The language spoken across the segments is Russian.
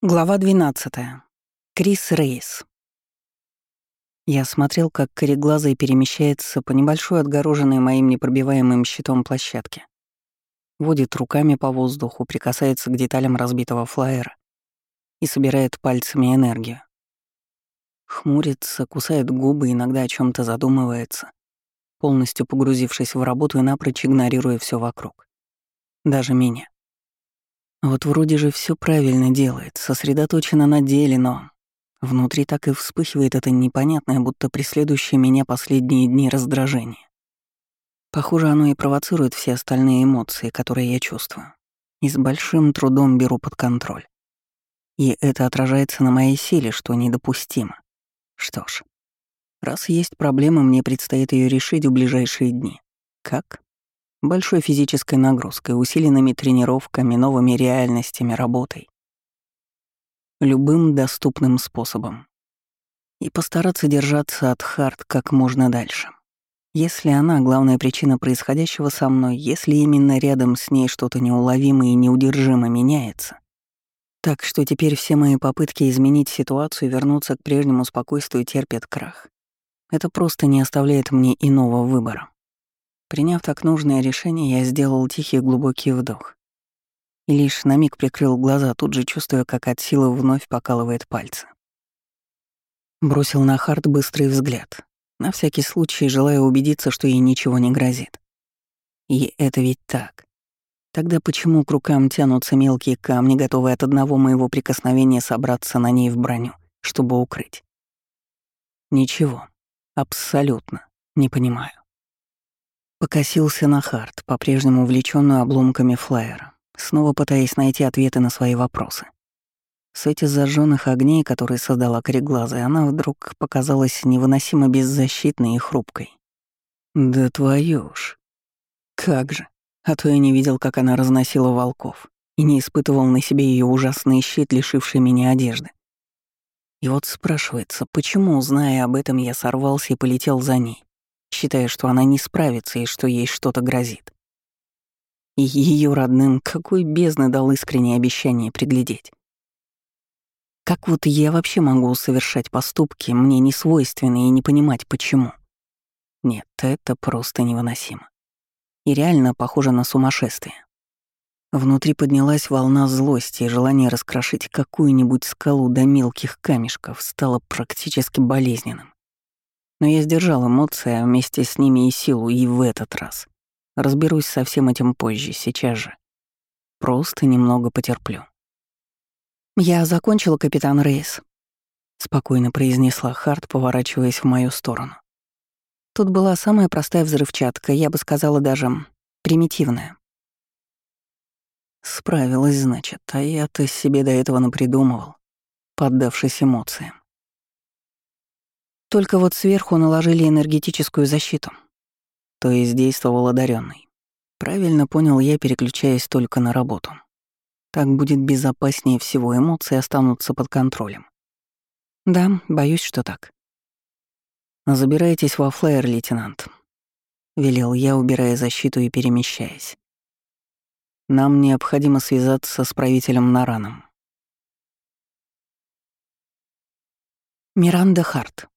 Глава 12. Крис Рейс. Я смотрел, как кореглазый перемещается по небольшой отгороженной моим непробиваемым щитом площадке. Водит руками по воздуху, прикасается к деталям разбитого флайера и собирает пальцами энергию. Хмурится, кусает губы, иногда о чем то задумывается, полностью погрузившись в работу и напрочь игнорируя все вокруг. Даже меня. Вот вроде же все правильно делает, сосредоточена на деле, но внутри так и вспыхивает это непонятное, будто преследующее меня последние дни раздражение. Похоже, оно и провоцирует все остальные эмоции, которые я чувствую, и с большим трудом беру под контроль. И это отражается на моей силе, что недопустимо. Что ж, раз есть проблема, мне предстоит ее решить в ближайшие дни. Как? Большой физической нагрузкой, усиленными тренировками, новыми реальностями, работой. Любым доступным способом. И постараться держаться от Харт как можно дальше. Если она — главная причина происходящего со мной, если именно рядом с ней что-то неуловимо и неудержимо меняется, так что теперь все мои попытки изменить ситуацию и вернуться к прежнему спокойствию терпят крах. Это просто не оставляет мне иного выбора. Приняв так нужное решение, я сделал тихий глубокий вдох. И лишь на миг прикрыл глаза, тут же чувствуя, как от силы вновь покалывает пальцы. Бросил на Харт быстрый взгляд, на всякий случай желая убедиться, что ей ничего не грозит. И это ведь так. Тогда почему к рукам тянутся мелкие камни, готовые от одного моего прикосновения собраться на ней в броню, чтобы укрыть? Ничего. Абсолютно. Не понимаю. Покосился на Харт, по-прежнему увлеченную обломками флайера, снова пытаясь найти ответы на свои вопросы. С этих зажженных огней, которые создала кореглазая, она вдруг показалась невыносимо беззащитной и хрупкой. «Да твою ж! Как же! А то я не видел, как она разносила волков, и не испытывал на себе ее ужасный щит, лишивший меня одежды. И вот спрашивается, почему, зная об этом, я сорвался и полетел за ней? Считая, что она не справится и что ей что-то грозит. И ее родным какой бездны дал искреннее обещание приглядеть. Как вот я вообще могу совершать поступки, мне не свойственные и не понимать, почему? Нет, это просто невыносимо. И реально похоже на сумасшествие. Внутри поднялась волна злости, и желание раскрошить какую-нибудь скалу до мелких камешков стало практически болезненным. Но я сдержал эмоции, а вместе с ними и силу, и в этот раз. Разберусь со всем этим позже, сейчас же. Просто немного потерплю. «Я закончила, капитан Рейс», — спокойно произнесла Харт, поворачиваясь в мою сторону. Тут была самая простая взрывчатка, я бы сказала даже примитивная. Справилась, значит, а я-то себе до этого напридумывал, поддавшись эмоциям. Только вот сверху наложили энергетическую защиту. То есть действовал одаренный. Правильно понял я, переключаясь только на работу. Так будет безопаснее всего, эмоции останутся под контролем. Да, боюсь, что так. «Забирайтесь во флайер, лейтенант», — велел я, убирая защиту и перемещаясь. «Нам необходимо связаться с правителем Нараном». Миранда Харт.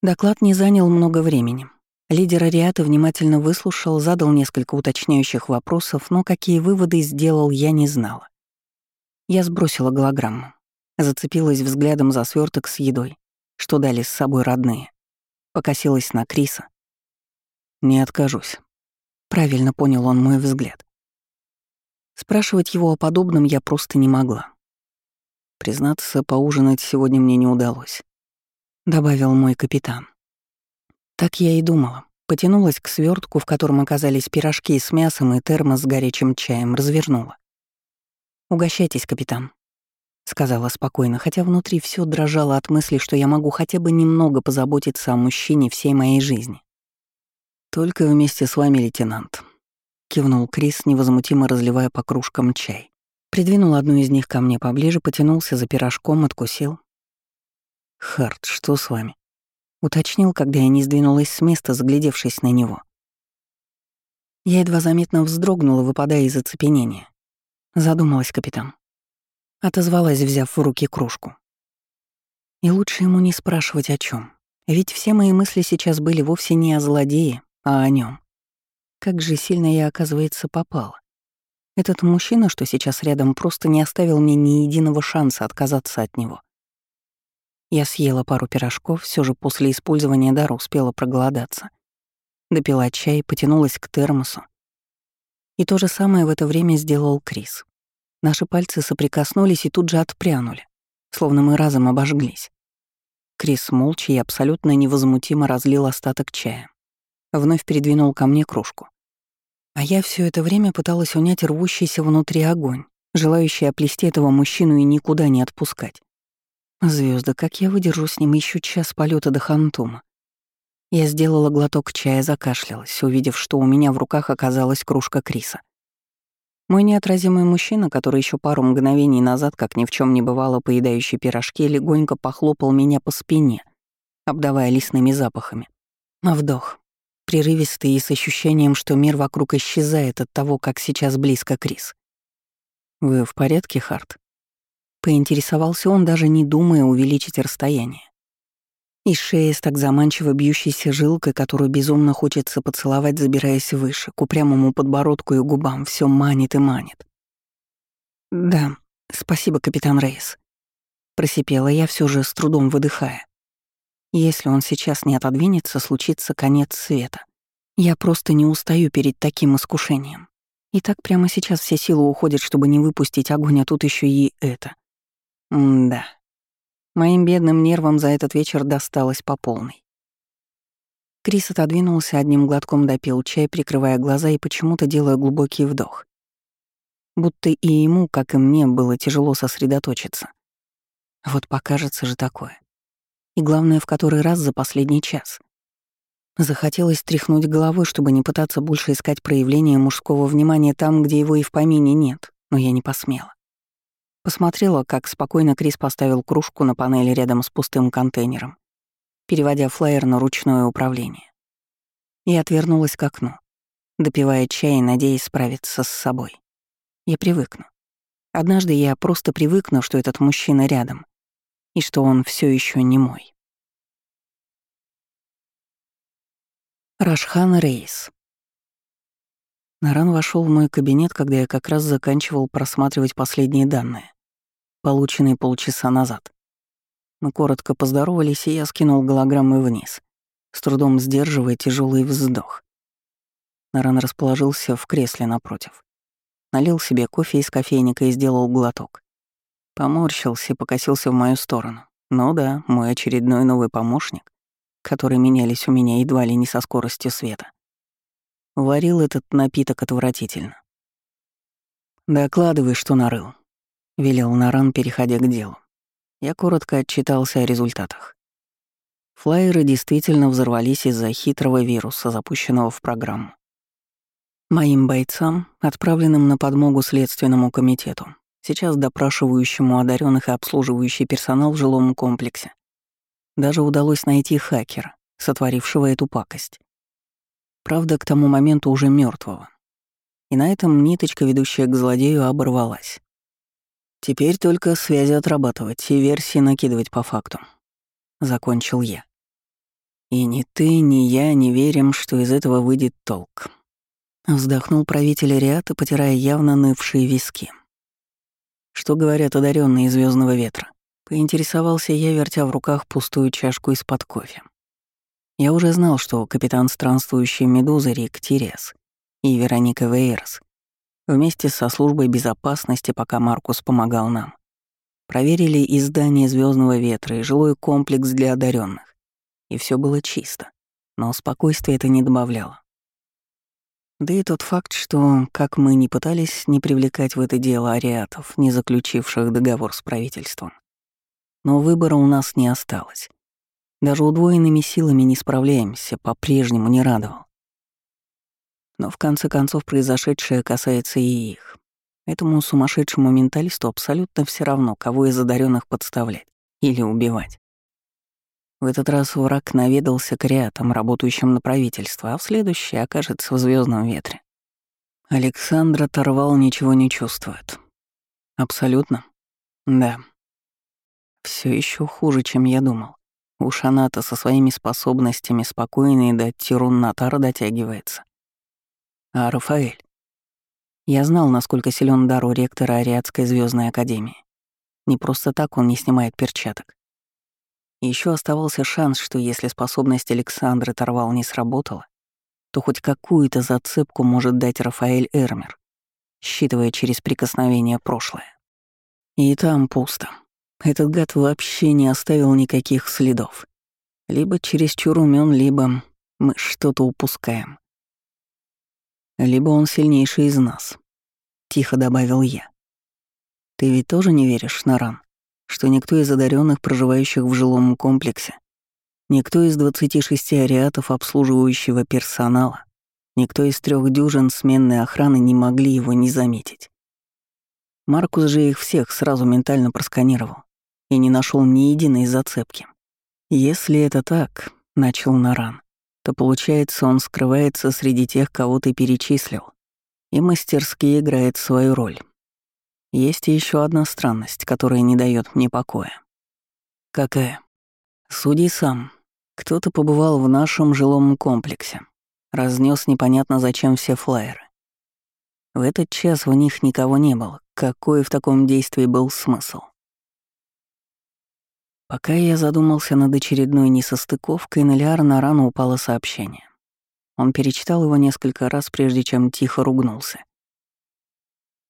Доклад не занял много времени. Лидер Ариаты внимательно выслушал, задал несколько уточняющих вопросов, но какие выводы сделал, я не знала. Я сбросила голограмму, зацепилась взглядом за сверток с едой, что дали с собой родные. Покосилась на Криса. «Не откажусь». Правильно понял он мой взгляд. Спрашивать его о подобном я просто не могла. Признаться, поужинать сегодня мне не удалось добавил мой капитан. Так я и думала. Потянулась к свертку, в котором оказались пирожки с мясом и термос с горячим чаем, развернула. «Угощайтесь, капитан», — сказала спокойно, хотя внутри все дрожало от мысли, что я могу хотя бы немного позаботиться о мужчине всей моей жизни. «Только вместе с вами, лейтенант», — кивнул Крис, невозмутимо разливая по кружкам чай. Придвинул одну из них ко мне поближе, потянулся за пирожком, откусил, «Харт, что с вами?» — уточнил, когда я не сдвинулась с места, заглядевшись на него. Я едва заметно вздрогнула, выпадая из оцепенения. Задумалась капитан. Отозвалась, взяв в руки кружку. И лучше ему не спрашивать о чем, ведь все мои мысли сейчас были вовсе не о злодее, а о нем. Как же сильно я, оказывается, попала. Этот мужчина, что сейчас рядом, просто не оставил мне ни единого шанса отказаться от него. Я съела пару пирожков, все же после использования дара успела проголодаться. Допила чай, потянулась к термосу. И то же самое в это время сделал Крис. Наши пальцы соприкоснулись и тут же отпрянули, словно мы разом обожглись. Крис молча и абсолютно невозмутимо разлил остаток чая. Вновь передвинул ко мне кружку. А я все это время пыталась унять рвущийся внутри огонь, желающий оплести этого мужчину и никуда не отпускать. Звезды, как я выдержу с ним еще час полета до Хантума? Я сделала глоток чая, закашлялась, увидев, что у меня в руках оказалась кружка Криса. Мой неотразимый мужчина, который еще пару мгновений назад, как ни в чем не бывало, поедающий пирожки, легонько похлопал меня по спине, обдавая лесными запахами. А вдох. Прерывистый и с ощущением, что мир вокруг исчезает от того, как сейчас близко Крис. «Вы в порядке, Харт?» Поинтересовался он, даже не думая увеличить расстояние. И шея с так заманчиво бьющейся жилкой, которую безумно хочется поцеловать, забираясь выше, к упрямому подбородку и губам, все манит и манит. «Да, спасибо, капитан Рейс», — просипела я, все же с трудом выдыхая. «Если он сейчас не отодвинется, случится конец света. Я просто не устаю перед таким искушением. И так прямо сейчас все силы уходят, чтобы не выпустить огонь, а тут еще и это. М-да. Моим бедным нервам за этот вечер досталось по полной. Крис отодвинулся, одним глотком допил чай, прикрывая глаза и почему-то делая глубокий вдох. Будто и ему, как и мне, было тяжело сосредоточиться. Вот покажется же такое. И главное, в который раз за последний час. Захотелось тряхнуть головой, чтобы не пытаться больше искать проявление мужского внимания там, где его и в помине нет, но я не посмела. Посмотрела, как спокойно Крис поставил кружку на панели рядом с пустым контейнером, переводя флайер на ручное управление. И отвернулась к окну, допивая чай и надеясь справиться с собой. Я привыкну. Однажды я просто привыкну, что этот мужчина рядом, и что он все еще не мой. Рашхан Рейс Наран вошел в мой кабинет, когда я как раз заканчивал просматривать последние данные полученный полчаса назад. Мы коротко поздоровались, и я скинул голограммы вниз, с трудом сдерживая тяжелый вздох. Наран расположился в кресле напротив. Налил себе кофе из кофейника и сделал глоток. Поморщился и покосился в мою сторону. Ну да, мой очередной новый помощник, который менялись у меня едва ли не со скоростью света. Варил этот напиток отвратительно. «Докладывай, что нарыл», — велел Наран, переходя к делу. Я коротко отчитался о результатах. Флайеры действительно взорвались из-за хитрого вируса, запущенного в программу. Моим бойцам, отправленным на подмогу Следственному комитету, сейчас допрашивающему одаренных и обслуживающий персонал в жилом комплексе, даже удалось найти хакера, сотворившего эту пакость. Правда, к тому моменту уже мертвого. И на этом ниточка, ведущая к злодею, оборвалась. Теперь только связи отрабатывать и версии накидывать по факту. Закончил я. И ни ты, ни я не верим, что из этого выйдет толк. Вздохнул правитель Риата, потирая явно нывшие виски. Что говорят одаренные звездного ветра? Поинтересовался я, вертя в руках пустую чашку из-под кофе. Я уже знал, что капитан странствующей медузы Рик Тириас и Вероника Вейерс Вместе со службой безопасности, пока Маркус помогал нам, проверили и здание Звездного ветра, и жилой комплекс для одаренных. И все было чисто. Но спокойствия это не добавляло. Да и тот факт, что, как мы не пытались не привлекать в это дело ариатов, не заключивших договор с правительством, но выбора у нас не осталось. Даже удвоенными силами не справляемся, по-прежнему не радовал. Но в конце концов произошедшее касается и их. Этому сумасшедшему менталисту абсолютно все равно, кого из одаренных подставлять или убивать. В этот раз враг наведался к рятам, работающим на правительство, а в следующий окажется в звездном ветре. Александра Торвал ничего не чувствует. Абсолютно. Да. Все еще хуже, чем я думал. Уж она-то со своими способностями спокойно и до Тирун-Натара дотягивается. А Рафаэль? Я знал, насколько силен дар у ректора Ариадской звездной академии. Не просто так он не снимает перчаток. Еще оставался шанс, что если способность Александры Торвал не сработала, то хоть какую-то зацепку может дать Рафаэль Эрмер, считывая через прикосновение прошлое. И там пусто. Этот гад вообще не оставил никаких следов. Либо чересчур умён, либо мы что-то упускаем. Либо он сильнейший из нас, — тихо добавил я. Ты ведь тоже не веришь, Наран, что никто из одаренных, проживающих в жилом комплексе, никто из 26 ариатов обслуживающего персонала, никто из трех дюжин сменной охраны не могли его не заметить. Маркус же их всех сразу ментально просканировал и не нашел ни единой зацепки. Если это так, начал Наран, то получается, он скрывается среди тех, кого ты перечислил, и мастерски играет свою роль. Есть еще одна странность, которая не дает мне покоя. Какая? Суди сам. Кто-то побывал в нашем жилом комплексе, разнес непонятно зачем все флайеры. В этот час в них никого не было. Какой в таком действии был смысл? Пока я задумался над очередной несостыковкой, на Лиар на рану упало сообщение. Он перечитал его несколько раз, прежде чем тихо ругнулся.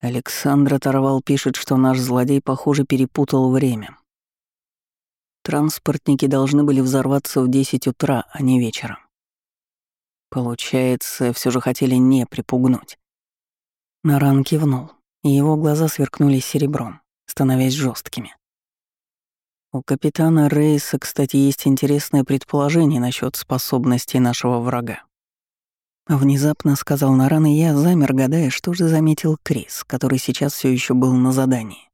Александр оторвал пишет, что наш злодей, похоже, перепутал время. Транспортники должны были взорваться в 10 утра, а не вечером. Получается, все же хотели не припугнуть. Наран кивнул, и его глаза сверкнули серебром, становясь жесткими. У капитана Рейса, кстати, есть интересное предположение насчет способностей нашего врага. Внезапно сказал Наран, и я замер, гадая, что же заметил Крис, который сейчас все еще был на задании.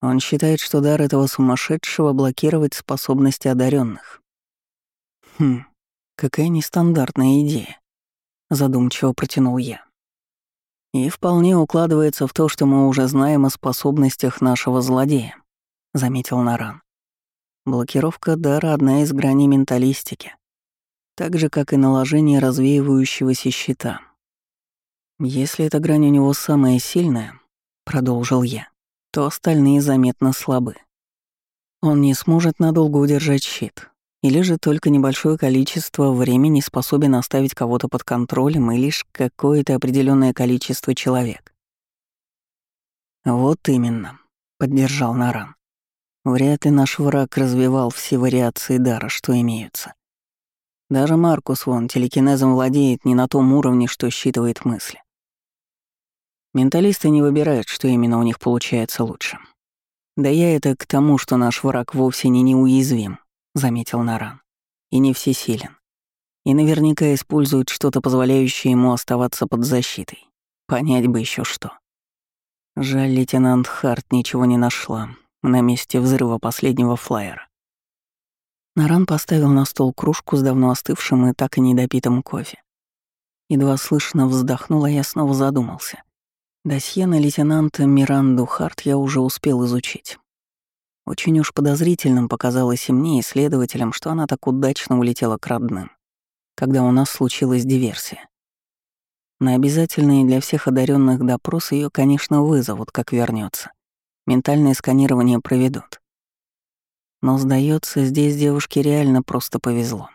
Он считает, что дар этого сумасшедшего блокировать способности одаренных. Хм, какая нестандартная идея, задумчиво протянул я. И вполне укладывается в то, что мы уже знаем о способностях нашего злодея. — заметил Наран. «Блокировка дара — одна из граней менталистики, так же, как и наложение развеивающегося щита. Если эта грань у него самая сильная, — продолжил я, — то остальные заметно слабы. Он не сможет надолго удержать щит, или же только небольшое количество времени способен оставить кого-то под контролем и лишь какое-то определенное количество человек. «Вот именно», — поддержал Наран. Вряд ли наш враг развивал все вариации дара, что имеются. Даже Маркус вон телекинезом владеет не на том уровне, что считывает мысли. Менталисты не выбирают, что именно у них получается лучше. Да я это к тому, что наш враг вовсе не неуязвим, заметил Наран, и не всесилен. И наверняка использует что-то, позволяющее ему оставаться под защитой. Понять бы еще что. Жаль, лейтенант Харт ничего не нашла, на месте взрыва последнего флайера. Наран поставил на стол кружку с давно остывшим и так и недопитым кофе. Едва слышно вздохнул, а я снова задумался. Досье на лейтенанта Миранду Харт я уже успел изучить. Очень уж подозрительным показалось и мне, исследователям, что она так удачно улетела к родным, когда у нас случилась диверсия. На обязательные для всех одаренных допрос ее, конечно, вызовут, как вернется. Ментальное сканирование проведут. Но, сдается, здесь девушке реально просто повезло.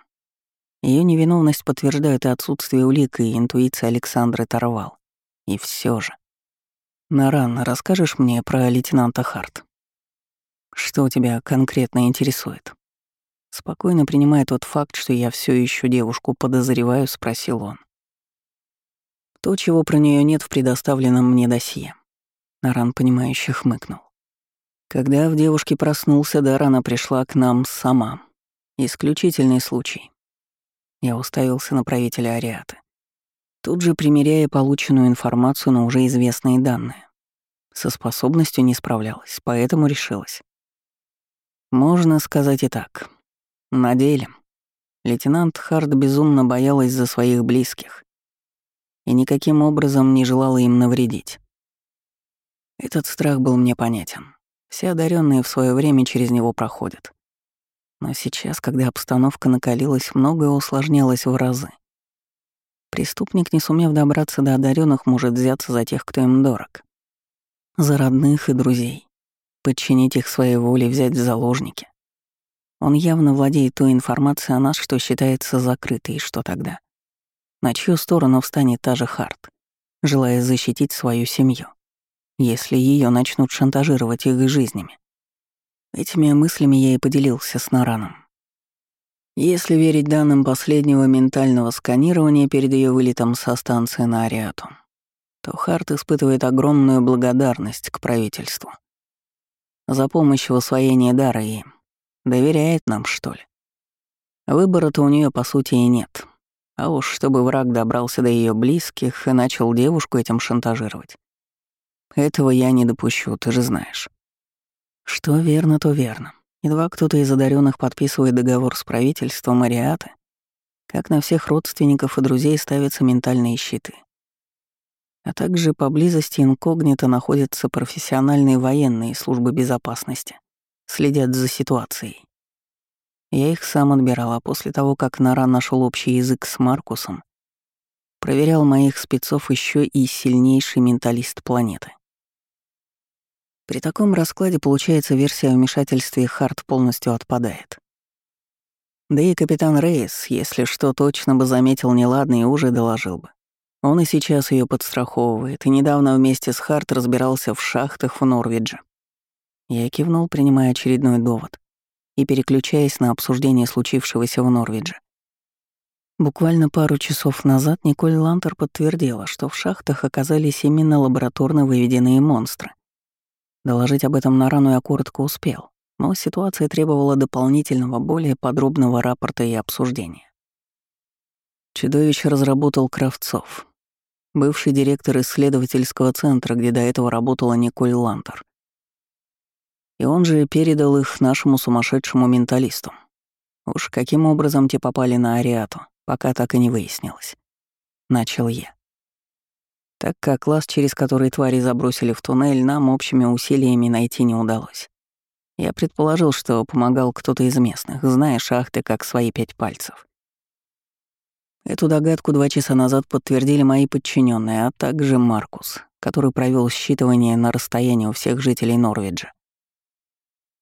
Ее невиновность подтверждает и отсутствие улик, и интуиция Александры Торвал. И все же. Наран, расскажешь мне про лейтенанта Харт? Что тебя конкретно интересует? Спокойно принимая тот факт, что я все еще девушку подозреваю, спросил он. То, чего про нее нет в предоставленном мне досье. Наран, понимающе хмыкнул. Когда в девушке проснулся дар, она пришла к нам сама. Исключительный случай. Я уставился на правителя Ариаты. Тут же примеряя полученную информацию на уже известные данные. Со способностью не справлялась, поэтому решилась. Можно сказать и так. На деле. Лейтенант Хард безумно боялась за своих близких и никаким образом не желала им навредить. Этот страх был мне понятен. Все одаренные в свое время через него проходят. Но сейчас, когда обстановка накалилась, многое усложнялось в разы. Преступник, не сумев добраться до одаренных, может взяться за тех, кто им дорог. За родных и друзей. Подчинить их своей воле, взять в заложники. Он явно владеет той информацией о нас, что считается закрытой, и что тогда? На чью сторону встанет та же Харт, желая защитить свою семью, если ее начнут шантажировать их жизнями? Этими мыслями я и поделился с Нараном. Если верить данным последнего ментального сканирования перед ее вылетом со станции на Ариату, то Харт испытывает огромную благодарность к правительству за помощь в освоении дара и доверяет нам, что ли. Выбора-то у нее по сути и нет. А уж чтобы враг добрался до ее близких и начал девушку этим шантажировать. Этого я не допущу, ты же знаешь. Что верно, то верно. Едва кто-то из одаренных подписывает договор с правительством Ариаты, как на всех родственников и друзей ставятся ментальные щиты. А также поблизости инкогнито находятся профессиональные военные службы безопасности, следят за ситуацией. Я их сам отбирал, а после того, как Нара нашел общий язык с Маркусом, проверял моих спецов еще и сильнейший менталист планеты. При таком раскладе, получается, версия о вмешательстве Харт полностью отпадает. Да и капитан Рейс, если что, точно бы заметил неладное и уже доложил бы. Он и сейчас ее подстраховывает, и недавно вместе с Харт разбирался в шахтах в Норвидже. Я кивнул, принимая очередной довод и переключаясь на обсуждение случившегося в Норвидже. Буквально пару часов назад Николь Лантер подтвердила, что в шахтах оказались именно лабораторно выведенные монстры — Доложить об этом на рану я коротко успел, но ситуация требовала дополнительного, более подробного рапорта и обсуждения. Чудовище разработал Кравцов, бывший директор исследовательского центра, где до этого работала Николь Лантер. И он же передал их нашему сумасшедшему менталисту. Уж каким образом те попали на Ариату, пока так и не выяснилось. Начал я так как класс, через который твари забросили в туннель, нам общими усилиями найти не удалось. Я предположил, что помогал кто-то из местных, зная шахты как свои пять пальцев. Эту догадку два часа назад подтвердили мои подчиненные, а также Маркус, который провел считывание на расстоянии у всех жителей Норвиджа.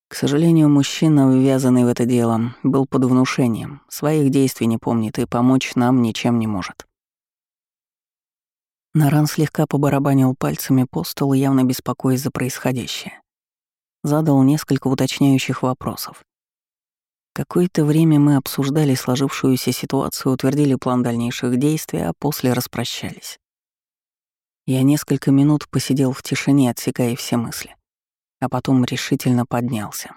К сожалению, мужчина, ввязанный в это дело, был под внушением, своих действий не помнит и помочь нам ничем не может. Наран слегка побарабанил пальцами по столу, явно беспокоясь за происходящее. Задал несколько уточняющих вопросов. Какое-то время мы обсуждали сложившуюся ситуацию, утвердили план дальнейших действий, а после распрощались. Я несколько минут посидел в тишине, отсекая все мысли, а потом решительно поднялся.